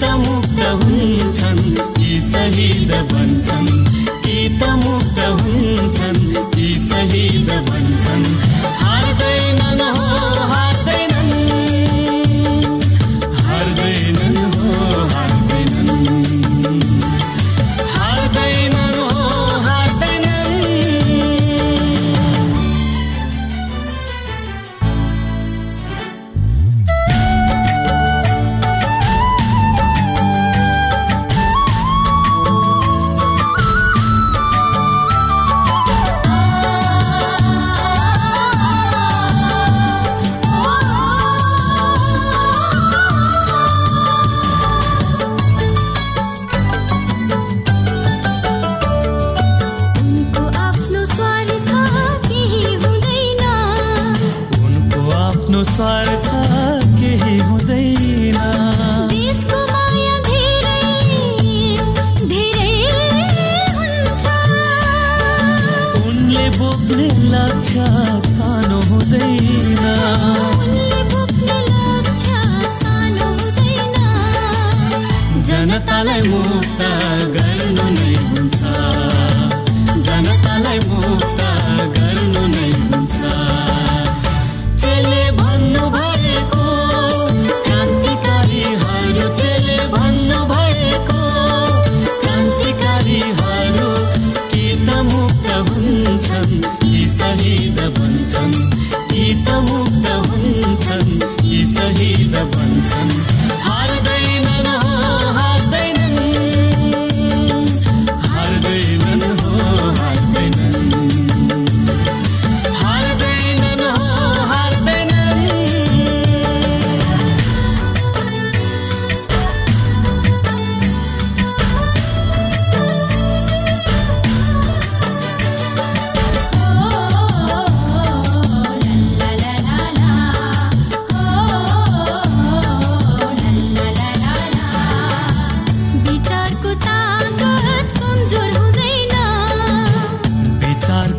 त मुक्त हुन्छन् कि शहीद बन्छन्। कि त मुक्त आफ्नो स्वार्थ केही हुँदैन। उनले बोक्ने लक्ष्य सानो हुँदैन। जनतालाई मुक्त गर्नु नै हुन्छ। जनतालाई मुक्त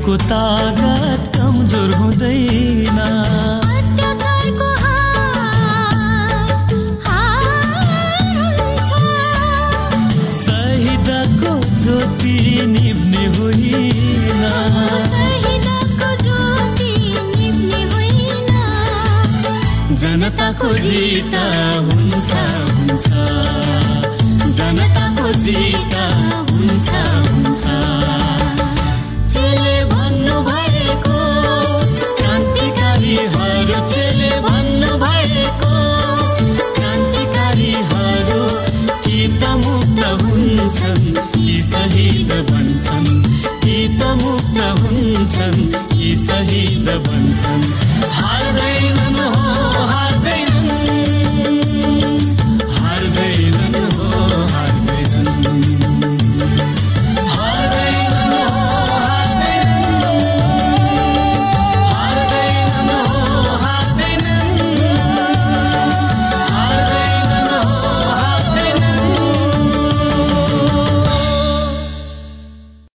को तागत कमजोर हुँदैन। सहिदको ज्योति निप्ने होइन। जनताको जित हुन्छ हुन्छ। जनताको जित हुन्छ। भन्छन् कि त मुक्त हुन्छन् कि शहीद भन्छन्।